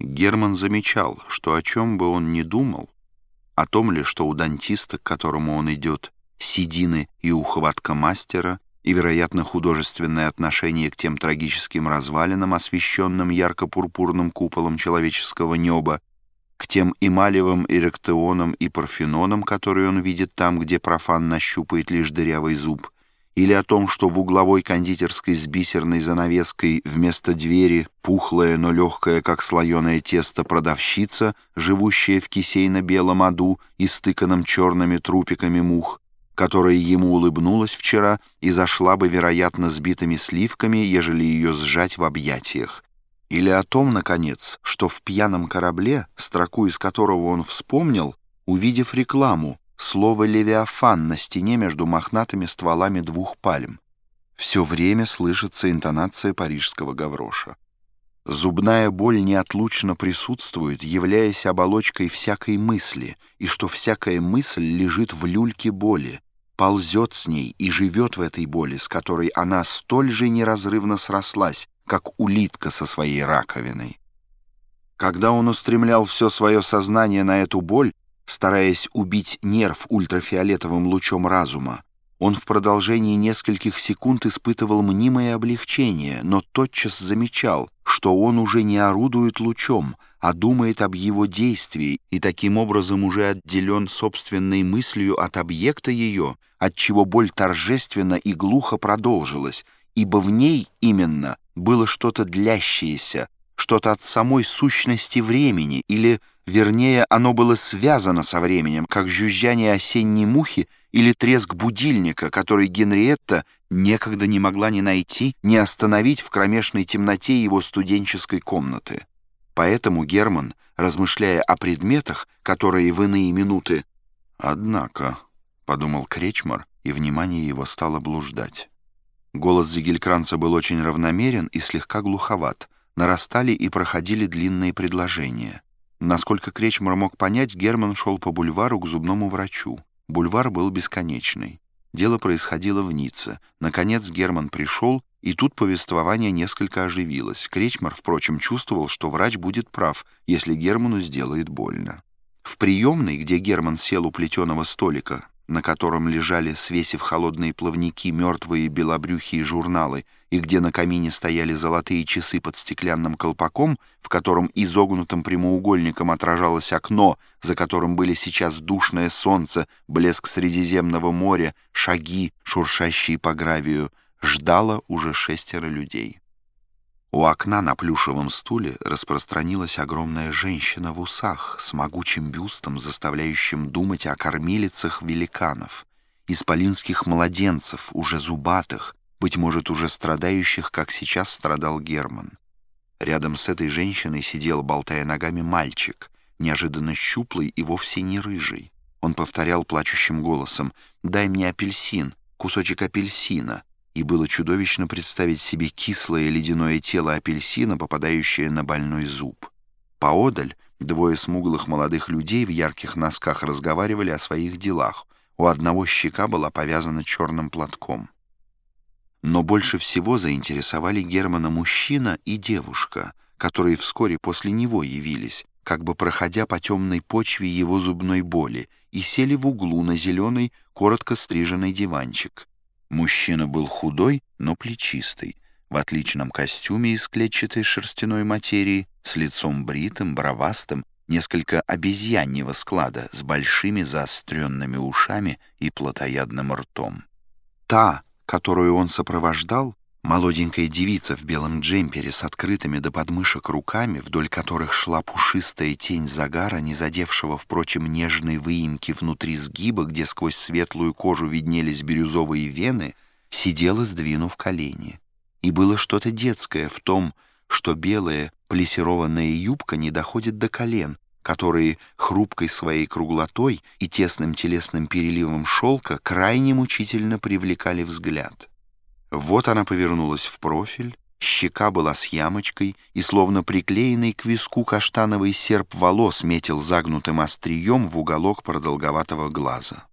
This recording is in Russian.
Герман замечал, что о чем бы он ни думал, о том ли, что у дантиста, к которому он идет, седины и ухватка мастера, и, вероятно, художественное отношение к тем трагическим развалинам, освещенным ярко-пурпурным куполом человеческого неба, к тем эмалевым эректеонам и парфенонам, которые он видит там, где профан нащупает лишь дырявый зуб, или о том, что в угловой кондитерской с бисерной занавеской вместо двери пухлая, но легкая, как слоеное тесто, продавщица, живущая в кисейно-белом аду и стыканном черными трупиками мух, которая ему улыбнулась вчера и зашла бы, вероятно, сбитыми сливками, ежели ее сжать в объятиях. Или о том, наконец, что в пьяном корабле, строку из которого он вспомнил, увидев рекламу, слово «левиафан» на стене между мохнатыми стволами двух пальм. Все время слышится интонация парижского гавроша. Зубная боль неотлучно присутствует, являясь оболочкой всякой мысли, и что всякая мысль лежит в люльке боли, ползет с ней и живет в этой боли, с которой она столь же неразрывно срослась, как улитка со своей раковиной. Когда он устремлял все свое сознание на эту боль, стараясь убить нерв ультрафиолетовым лучом разума. Он в продолжении нескольких секунд испытывал мнимое облегчение, но тотчас замечал, что он уже не орудует лучом, а думает об его действии и таким образом уже отделен собственной мыслью от объекта ее, от чего боль торжественно и глухо продолжилась, ибо в ней именно было что-то длящееся, что-то от самой сущности времени или Вернее, оно было связано со временем, как жужжание осенней мухи или треск будильника, который Генриетта некогда не могла ни найти, ни остановить в кромешной темноте его студенческой комнаты. Поэтому Герман, размышляя о предметах, которые в иные минуты... «Однако», — подумал Кречмар, и внимание его стало блуждать. Голос Зигелькранца был очень равномерен и слегка глуховат, нарастали и проходили длинные предложения — Насколько Кречмар мог понять, Герман шел по бульвару к зубному врачу. Бульвар был бесконечный. Дело происходило в Ницце. Наконец Герман пришел, и тут повествование несколько оживилось. Кречмар, впрочем, чувствовал, что врач будет прав, если Герману сделает больно. В приемной, где Герман сел у плетеного столика, на котором лежали, свесив холодные плавники, мертвые белобрюхие журналы, и где на камине стояли золотые часы под стеклянным колпаком, в котором изогнутым прямоугольником отражалось окно, за которым были сейчас душное солнце, блеск Средиземного моря, шаги, шуршащие по гравию, ждало уже шестеро людей. У окна на плюшевом стуле распространилась огромная женщина в усах с могучим бюстом, заставляющим думать о кормилицах великанов, исполинских младенцев, уже зубатых, быть может, уже страдающих, как сейчас страдал Герман. Рядом с этой женщиной сидел, болтая ногами, мальчик, неожиданно щуплый и вовсе не рыжий. Он повторял плачущим голосом «Дай мне апельсин, кусочек апельсина» и было чудовищно представить себе кислое ледяное тело апельсина, попадающее на больной зуб. Поодаль двое смуглых молодых людей в ярких носках разговаривали о своих делах. У одного щека была повязана черным платком. Но больше всего заинтересовали Германа мужчина и девушка, которые вскоре после него явились, как бы проходя по темной почве его зубной боли, и сели в углу на зеленый, коротко стриженный диванчик. Мужчина был худой, но плечистый, в отличном костюме из клетчатой шерстяной материи, с лицом бритым, бровастым, несколько обезьяньего склада, с большими заостренными ушами и плотоядным ртом. Та, которую он сопровождал, Молоденькая девица в белом джемпере с открытыми до подмышек руками, вдоль которых шла пушистая тень загара, не задевшего, впрочем, нежной выемки внутри сгиба, где сквозь светлую кожу виднелись бирюзовые вены, сидела, сдвинув колени. И было что-то детское в том, что белая плессированная юбка не доходит до колен, которые хрупкой своей круглотой и тесным телесным переливом шелка крайне мучительно привлекали взгляд. Вот она повернулась в профиль, щека была с ямочкой, и словно приклеенный к виску каштановый серп волос метил загнутым острием в уголок продолговатого глаза.